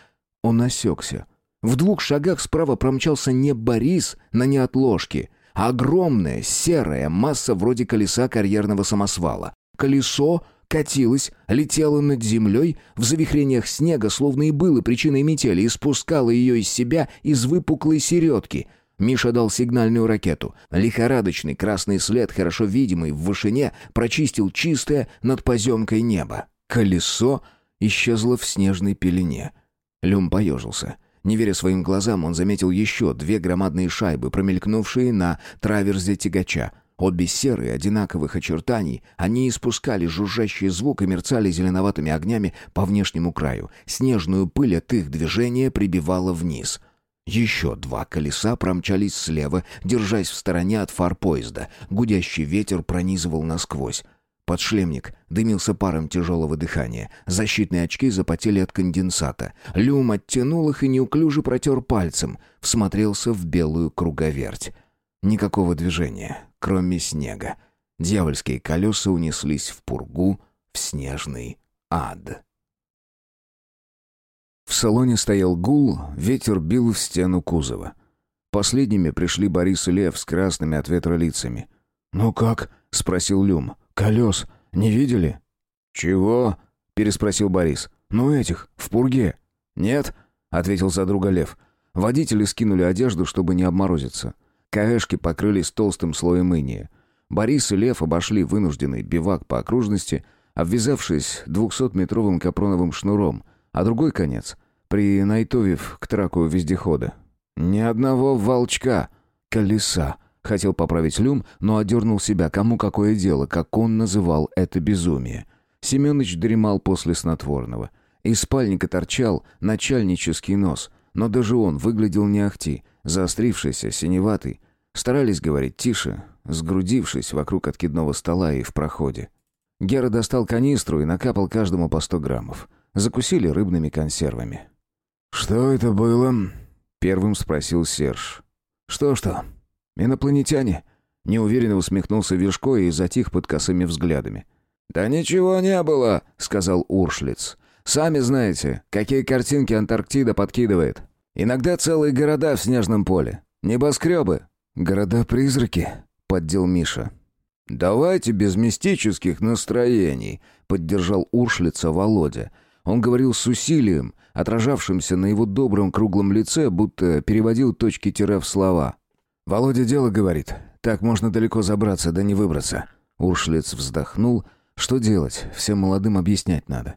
Он осекся. В двух шагах справа промчался не Борис на неотложке — Огромная серая масса вроде колеса карьерного самосвала. Колесо катилось, летело над землей, в завихрениях снега, словно и было причиной метели, и спускало ее из себя из выпуклой середки. Миша дал сигнальную ракету. Лихорадочный красный след, хорошо видимый в вышине, прочистил чистое над поземкой небо. Колесо исчезло в снежной пелене. Люм поежился. Не веря своим глазам, он заметил еще две громадные шайбы, промелькнувшие на траверзе тягача. Обе серые, одинаковых очертаний, они испускали жужжащий звук и мерцали зеленоватыми огнями по внешнему краю. Снежную пыль от их движения прибивала вниз. Еще два колеса промчались слева, держась в стороне от фар поезда. Гудящий ветер пронизывал насквозь. Подшлемник дымился паром тяжелого дыхания. Защитные очки запотели от конденсата. Люм оттянул их и неуклюже протер пальцем. Всмотрелся в белую круговерть. Никакого движения, кроме снега. Дьявольские колеса унеслись в пургу, в снежный ад. В салоне стоял гул, ветер бил в стену кузова. Последними пришли Борис и Лев с красными от ветра лицами. «Ну как?» — спросил Люм. «Колес не видели?» «Чего?» — переспросил Борис. «Ну этих, в пурге». «Нет», — ответил за друга Лев. Водители скинули одежду, чтобы не обморозиться. Каэшки покрылись толстым слоем иния. Борис и Лев обошли вынужденный бивак по окружности, обвязавшись двухсотметровым капроновым шнуром, а другой конец — принайтовив к траку вездехода. «Ни одного волчка!» «Колеса!» Хотел поправить Люм, но одернул себя, кому какое дело, как он называл это безумие. Семёныч дремал после снотворного. Из спальника торчал начальнический нос, но даже он выглядел не ахти, заострившийся, синеватый. Старались говорить тише, сгрудившись вокруг откидного стола и в проходе. Гера достал канистру и накапал каждому по сто граммов. Закусили рыбными консервами. «Что это было?» — первым спросил Серж. «Что-что?» «Инопланетяне?» Неуверенно усмехнулся Вишко и затих под косыми взглядами. «Да ничего не было», — сказал Уршлиц. «Сами знаете, какие картинки Антарктида подкидывает. Иногда целые города в снежном поле. Небоскребы». «Города-призраки», — поддел Миша. «Давайте без мистических настроений», — поддержал Уршлица Володя. Он говорил с усилием, отражавшимся на его добром круглом лице, будто переводил точки тире в слова. «Володя дело говорит. Так можно далеко забраться, да не выбраться». Уршлиц вздохнул. «Что делать? Всем молодым объяснять надо».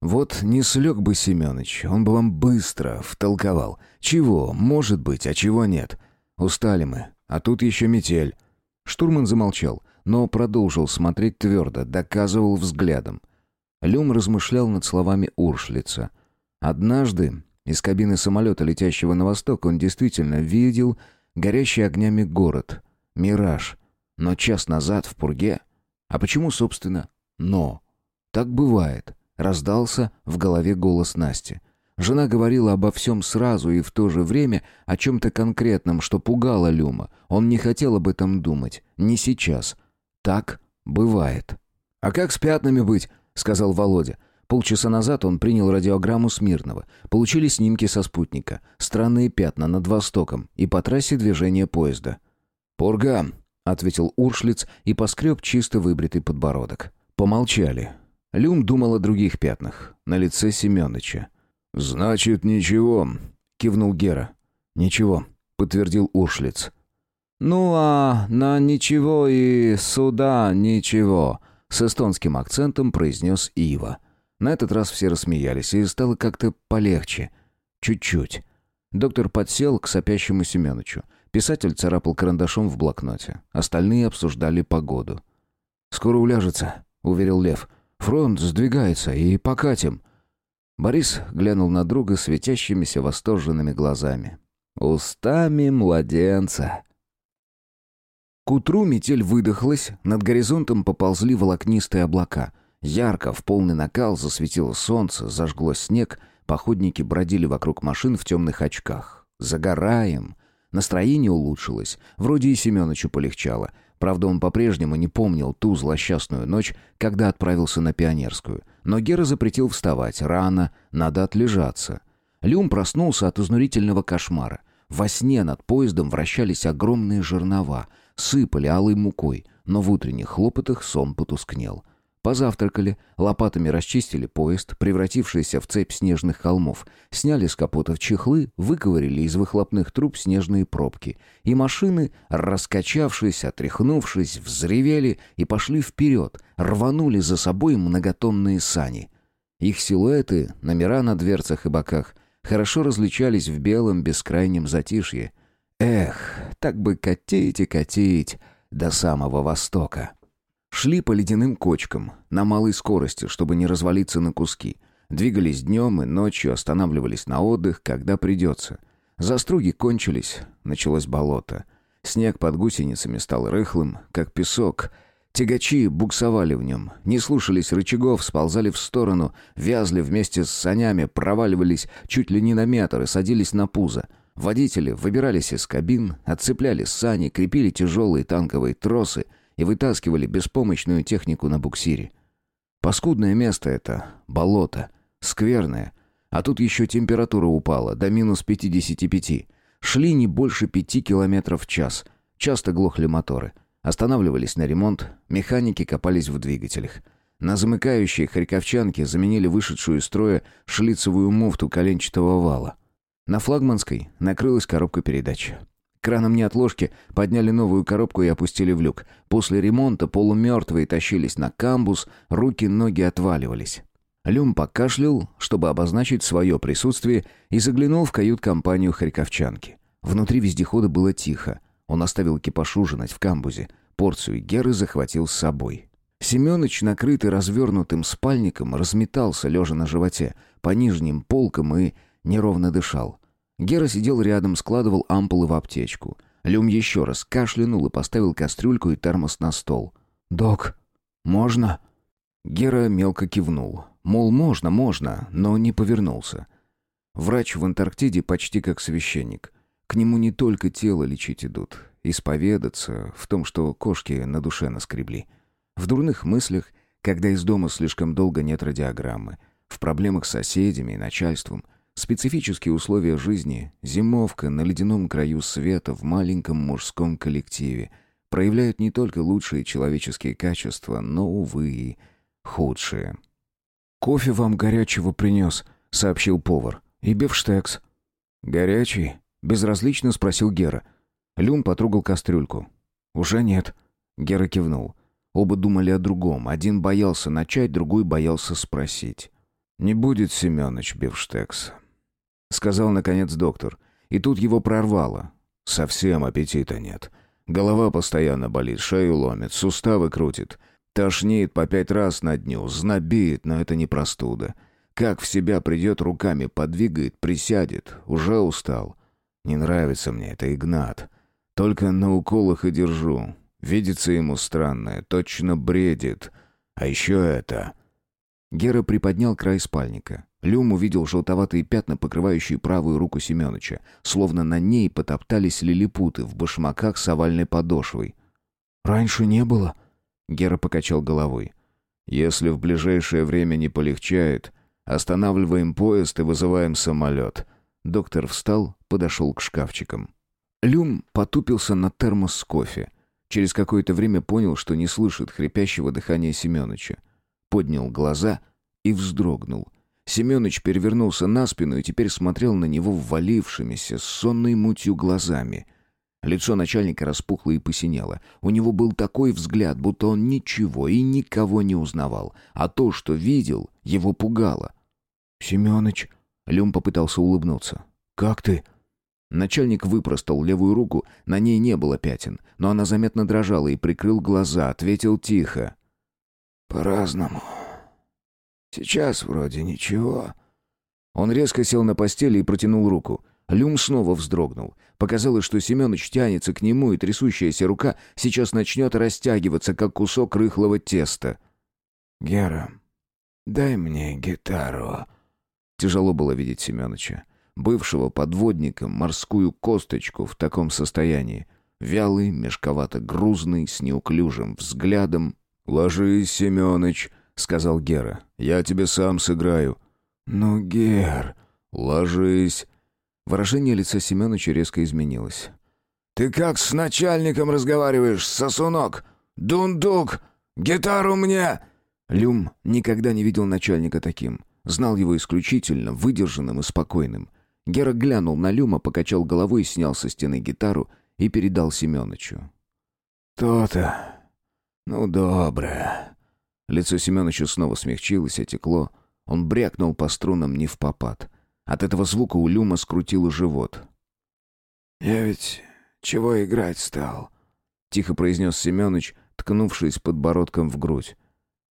«Вот не слег бы Семёныч, он бы вам быстро втолковал. Чего может быть, а чего нет. Устали мы, а тут еще метель». Штурман замолчал, но продолжил смотреть твердо, доказывал взглядом. Люм размышлял над словами Уршлица. Однажды из кабины самолета, летящего на восток, он действительно видел Горящий огнями город. Мираж. Но час назад в Пурге... А почему, собственно, «но»? Так бывает. Раздался в голове голос Насти. Жена говорила обо всем сразу и в то же время о чем-то конкретном, что пугало Люма. Он не хотел об этом думать. Не сейчас. Так бывает. «А как с пятнами быть?» — сказал Володя. Полчаса назад он принял радиограмму Смирнова. Получили снимки со спутника. Странные пятна над Востоком и по трассе движения поезда. «Пурга», — ответил Уршлиц и поскреб чисто выбритый подбородок. Помолчали. Люм думал о других пятнах. На лице Семёныча. «Значит, ничего», — кивнул Гера. «Ничего», — подтвердил Уршлиц. «Ну а на ничего и сюда ничего», — с эстонским акцентом произнес Ива. На этот раз все рассмеялись, и стало как-то полегче. Чуть-чуть. Доктор подсел к сопящему Семеновичу. Писатель царапал карандашом в блокноте. Остальные обсуждали погоду. «Скоро уляжется», — уверил Лев. «Фронт сдвигается, и покатим». Борис глянул на друга светящимися восторженными глазами. «Устами младенца». К утру метель выдохлась, над горизонтом поползли волокнистые облака — Ярко, в полный накал засветило солнце, зажгло снег, походники бродили вокруг машин в темных очках. «Загораем!» Настроение улучшилось. Вроде и Семеновичу полегчало. Правда, он по-прежнему не помнил ту злосчастную ночь, когда отправился на Пионерскую. Но Гера запретил вставать. Рано, надо отлежаться. Люм проснулся от изнурительного кошмара. Во сне над поездом вращались огромные жернова, сыпали алой мукой, но в утренних хлопотах сон потускнел. Позавтракали, лопатами расчистили поезд, превратившийся в цепь снежных холмов, сняли с капотов чехлы, выковырили из выхлопных труб снежные пробки, и машины, раскачавшись, отряхнувшись, взревели и пошли вперед, рванули за собой многотонные сани. Их силуэты, номера на дверцах и боках, хорошо различались в белом бескрайнем затишье. Эх, так бы катить и катить до самого востока. Шли по ледяным кочкам, на малой скорости, чтобы не развалиться на куски. Двигались днем и ночью, останавливались на отдых, когда придется. Заструги кончились, началось болото. Снег под гусеницами стал рыхлым, как песок. Тягачи буксовали в нем, не слушались рычагов, сползали в сторону, вязли вместе с санями, проваливались чуть ли не на метр и садились на пузо. Водители выбирались из кабин, отцепляли сани, крепили тяжелые танковые тросы и вытаскивали беспомощную технику на буксире. Паскудное место это, болото, скверное, а тут еще температура упала до минус 55. Шли не больше пяти километров в час. Часто глохли моторы. Останавливались на ремонт, механики копались в двигателях. На замыкающей харьковчанке заменили вышедшую из строя шлицевую муфту коленчатого вала. На флагманской накрылась коробка передач. Краном неотложки подняли новую коробку и опустили в люк. После ремонта полумертвые тащились на камбус, руки-ноги отваливались. Люм покашлял, чтобы обозначить свое присутствие, и заглянул в кают-компанию харьковчанки. Внутри вездехода было тихо. Он оставил экипаж ужинать в камбузе. Порцию Геры захватил с собой. Семёныч, накрытый развернутым спальником, разметался, лежа на животе, по нижним полкам и неровно дышал. Гера сидел рядом, складывал ампулы в аптечку. Люм еще раз кашлянул и поставил кастрюльку и термос на стол. «Док, можно?» Гера мелко кивнул. Мол, можно, можно, но не повернулся. Врач в Антарктиде почти как священник. К нему не только тело лечить идут, исповедаться в том, что кошки на душе наскребли. В дурных мыслях, когда из дома слишком долго нет радиограммы, в проблемах с соседями и начальством, специфические условия жизни, зимовка на ледяном краю света в маленьком мужском коллективе проявляют не только лучшие человеческие качества, но, увы, и худшие. «Кофе вам горячего принес», — сообщил повар. «И бифштекс». «Горячий?» — безразлично спросил Гера. Люм потрогал кастрюльку. «Уже нет». Гера кивнул. Оба думали о другом. Один боялся начать, другой боялся спросить. «Не будет, Семёныч, бифштекс», — сказал, наконец, доктор. И тут его прорвало. «Совсем аппетита нет. Голова постоянно болит, шею ломит, суставы крутит. Тошнит по пять раз на дню, знобеет, но это не простуда. Как в себя придет, руками подвигает, присядет. Уже устал. Не нравится мне это, Игнат. Только на уколах и держу. Видится ему странное, точно бредит. А еще это... Гера приподнял край спальника. Люм увидел желтоватые пятна, покрывающие правую руку Семеновича, словно на ней потоптались лилипуты в башмаках с овальной подошвой. «Раньше не было», Гера покачал головой. «Если в ближайшее время не полегчает, останавливаем поезд и вызываем самолет». Доктор встал, подошел к шкафчикам. Люм потупился на термос с кофе. Через какое-то время понял, что не слышит хрипящего дыхания Семеновича. Поднял глаза и вздрогнул. Семенович перевернулся на спину и теперь смотрел на него ввалившимися, сонной мутью глазами — Лицо начальника распухло и посинело. У него был такой взгляд, будто он ничего и никого не узнавал. А то, что видел, его пугало. «Семёныч...» — Люм попытался улыбнуться. «Как ты?» Начальник выпростал левую руку, на ней не было пятен, но она заметно дрожала и прикрыл глаза, ответил тихо. «По-разному. Сейчас вроде ничего». Он резко сел на постели и протянул руку. Люм снова вздрогнул. Показалось, что Семенович тянется к нему, и трясущаяся рука сейчас начнет растягиваться, как кусок рыхлого теста. «Гера, дай мне гитару». Тяжело было видеть Семеновича, бывшего подводника, морскую косточку в таком состоянии. Вялый, мешковато-грузный, с неуклюжим взглядом. «Ложись, Семенович», — сказал Гера. «Я тебе сам сыграю». «Ну, Гер...» «Ложись». Выражение лица Семеновича резко изменилось. «Ты как с начальником разговариваешь, сосунок? Дундук! Гитару мне!» Люм никогда не видел начальника таким. Знал его исключительно, выдержанным и спокойным. Гера глянул на Люма, покачал головой, снял со стены гитару и передал Семеновичу. «То-то. Ну, доброе». Лицо Семеновича снова смягчилось, отекло. Он брякнул по струнам не в попад. От этого звука у Люма скрутило живот. «Я ведь чего играть стал?» — тихо произнес Семенович, ткнувшись подбородком в грудь.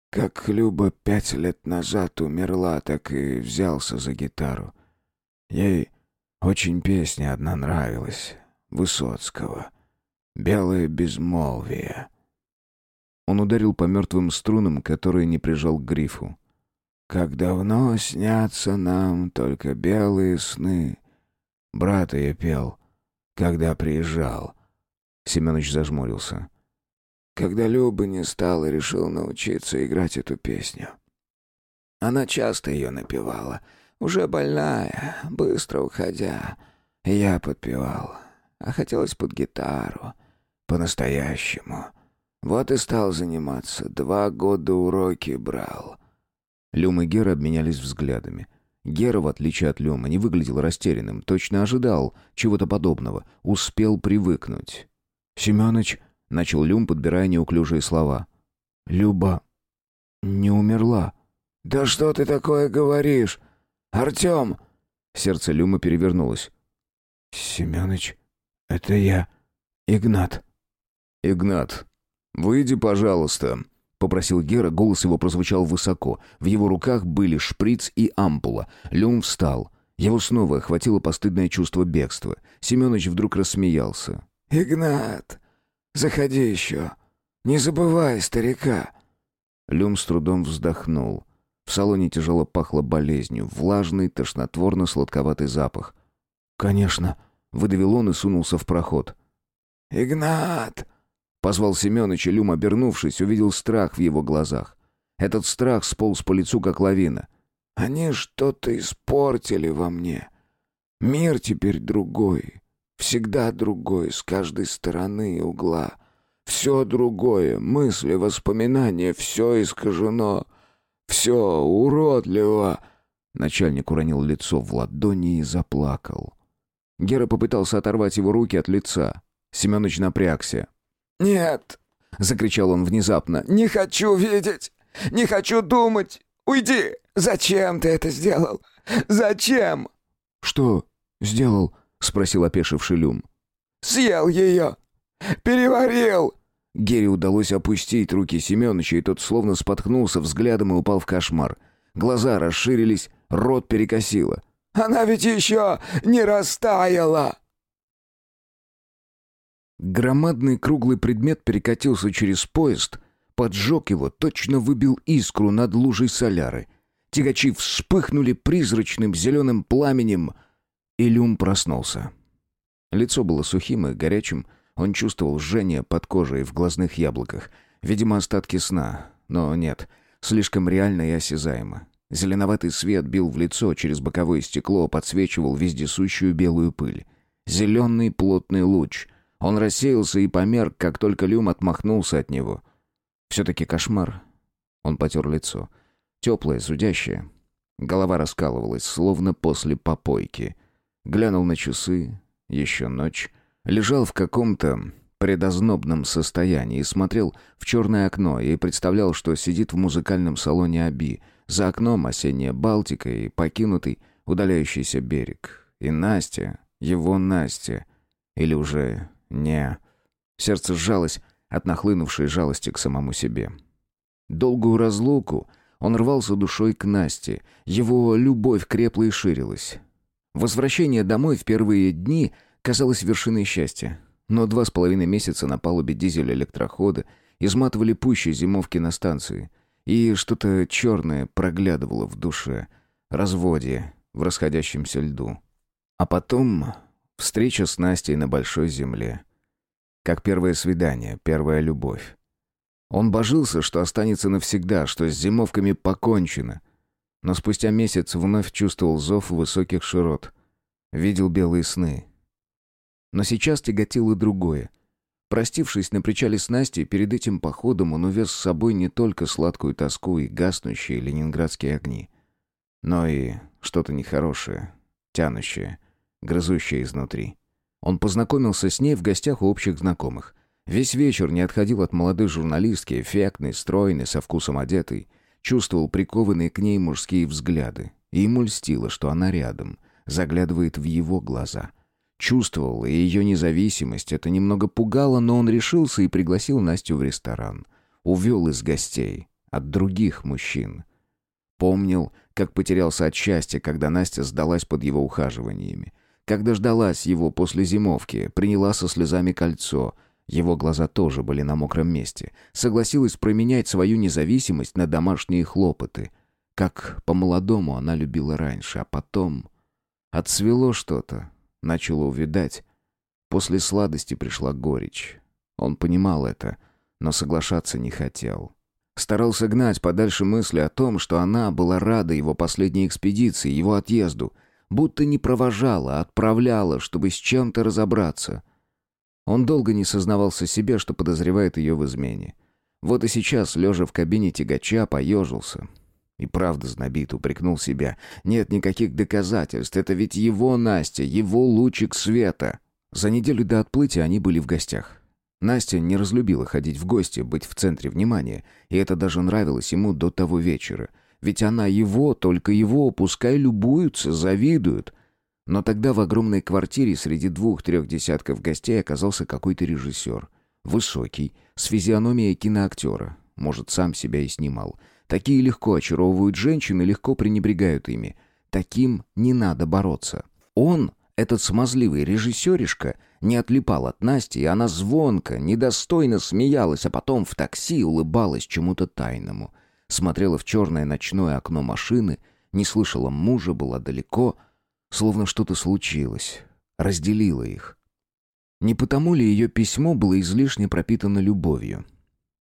«Как Люба пять лет назад умерла, так и взялся за гитару. Ей Очень песня одна нравилась. Высоцкого. «Белое безмолвие». Он ударил по мертвым струнам, которые не прижал к грифу. «Как давно снятся нам только белые сны». Брата я пел, когда приезжал. Семенович зажмурился. Когда Люба не стала, решил научиться играть эту песню. Она часто ее напевала, уже больная, быстро уходя. Я подпевал, а хотелось под гитару, по-настоящему. Вот и стал заниматься, два года уроки брал. Люм и Гера обменялись взглядами. Гера, в отличие от Люма, не выглядел растерянным, точно ожидал чего-то подобного, успел привыкнуть. «Семёныч», — начал Люм, подбирая неуклюжие слова. «Люба не умерла». «Да что ты такое говоришь? Артём!» Сердце Люма перевернулось. «Семёныч, это я, Игнат». «Игнат, выйди, пожалуйста», — попросил Гера, голос его прозвучал высоко. В его руках были шприц и ампула. Люм встал. Его снова охватило постыдное чувство бегства. Семёныч вдруг рассмеялся. «Игнат, заходи еще. Не забывай старика». Люм с трудом вздохнул. В салоне тяжело пахло болезнью, влажный, тошнотворно-сладковатый запах. «Конечно», — выдавил он и сунулся в проход. «Игнат!» — позвал Семёныч, и Люм, обернувшись, увидел страх в его глазах. Этот страх сполз по лицу, как лавина. «Они что-то испортили во мне. Мир теперь другой. Всегда другой, с каждой стороны и угла. Все другое, мысли, воспоминания, все искажено, все уродливо. Начальник уронил лицо в ладони и заплакал. Гера попытался оторвать его руки от лица. Семёныч напрягся. «Нет!» — закричал он внезапно. «Не хочу видеть! Не хочу думать! Уйди! Зачем ты это сделал? Зачем?» «Что сделал?» — спросил опешивший Люм. «Съел ее! Переварил!» Гере удалось опустить руки Семеновича, и тот словно споткнулся взглядом и упал в кошмар. Глаза расширились, рот перекосило. «Она ведь еще не растаяла!» Громадный круглый предмет перекатился через поезд, поджег его, точно выбил искру над лужей соляры. Тягачи вспыхнули призрачным зеленым пламенем — Илюм проснулся. Лицо было сухим и горячим, он чувствовал жжение под кожей в глазных яблоках. Видимо, остатки сна. Но нет, слишком реально и осязаемо. Зеленоватый свет бил в лицо через боковое стекло, подсвечивал вездесущую белую пыль. Зеленый плотный луч. Он рассеялся и померк, как только Люм отмахнулся от него. Все-таки кошмар. Он потер лицо. Теплое, зудящее. Голова раскалывалась, словно после попойки — Глянул на часы, еще ночь. Лежал в каком-то предознобном состоянии смотрел в черное окно и представлял, что сидит в музыкальном салоне Аби. За окном осенняя Балтика и покинутый удаляющийся берег. И Настя, его Настя. Или уже не... Сердце сжалось от нахлынувшей жалости к самому себе. Долгую разлуку он рвался душой к Насте. Его любовь крепла и ширилась. Возвращение домой в первые дни казалось вершиной счастья. Но два с половиной месяца на палубе дизель-электрохода изматывали пуще зимовки на станции. И что-то черное проглядывало в душе. Разводье в расходящемся льду. А потом встреча с Настей на большой земле. Как первое свидание, первая любовь. Он божился, что останется навсегда, что с зимовками покончено. Но спустя месяц вновь чувствовал зов высоких широт. Видел белые сны. Но сейчас тяготило другое. Простившись на причале с Настей, перед этим походом он увез с собой не только сладкую тоску и гаснущие ленинградские огни, но и что-то нехорошее, тянущее, грызущее изнутри. Он познакомился с ней в гостях у общих знакомых. Весь вечер не отходил от молодой журналистки, эффектной, стройной, со вкусом одетой. Чувствовал прикованные к ней мужские взгляды. И ему льстило, что она рядом, заглядывает в его глаза. Чувствовал и ее независимость. Это немного пугало, но он решился и пригласил Настю в ресторан. Увел из гостей. От других мужчин. Помнил, как потерялся от счастья, когда Настя сдалась под его ухаживаниями. Когда ждалась его после зимовки, приняла со слезами кольцо. Его глаза тоже были на мокром месте. Согласилась променять свою независимость на домашние хлопоты. Как по-молодому она любила раньше, а потом... Отцвело что-то, начало увидать. После сладости пришла горечь. Он понимал это, но соглашаться не хотел. Старался гнать подальше мысли о том, что она была рада его последней экспедиции, его отъезду, будто не провожала, а отправляла, чтобы с чем-то разобраться. Он долго не сознавался себе, что подозревает ее в измене. Вот и сейчас, лежа в кабине тягача, поежился. И правда знобит, упрекнул себя. Нет никаких доказательств, это ведь его Настя, его лучик света. За неделю до отплытия они были в гостях. Настя не разлюбила ходить в гости, быть в центре внимания, и это даже нравилось ему до того вечера. Ведь она его, только его, пускай любуются, завидуют. Но тогда в огромной квартире среди двух-трех десятков гостей оказался какой-то режиссер. Высокий, с физиономией киноактера. Может, сам себя и снимал. Такие легко очаровывают женщин и легко пренебрегают ими. Таким не надо бороться. Он этот смазливый режиссеришка не отлипал от Насти, и она звонко, недостойно смеялась, а потом в такси улыбалась чему-то тайному. Смотрела в черное ночное окно машины, не слышала мужа, была далеко, словно что-то случилось, разделило их. Не потому ли ее письмо было излишне пропитано любовью?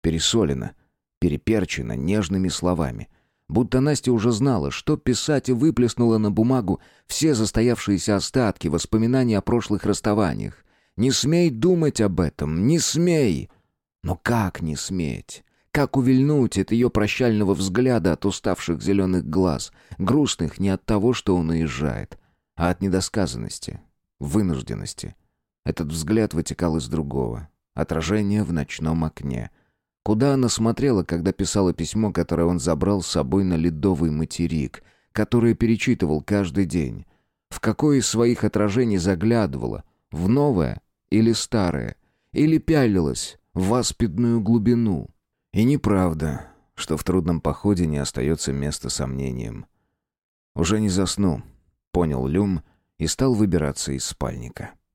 Пересолено, переперчено нежными словами — Будто Настя уже знала, что писать, и выплеснула на бумагу все застоявшиеся остатки, воспоминания о прошлых расставаниях. «Не смей думать об этом, не смей!» Но как не сметь? Как увильнуть от ее прощального взгляда от уставших зеленых глаз, грустных не от того, что он уезжает, а от недосказанности, вынужденности? Этот взгляд вытекал из другого, отражения в ночном окне — Куда она смотрела, когда писала письмо, которое он забрал с собой на ледовый материк, которое перечитывал каждый день? В какое из своих отражений заглядывала? В новое или старое? Или пялилась в аспидную глубину? И неправда, что в трудном походе не остается места сомнениям. «Уже не засну», — понял Люм и стал выбираться из спальника.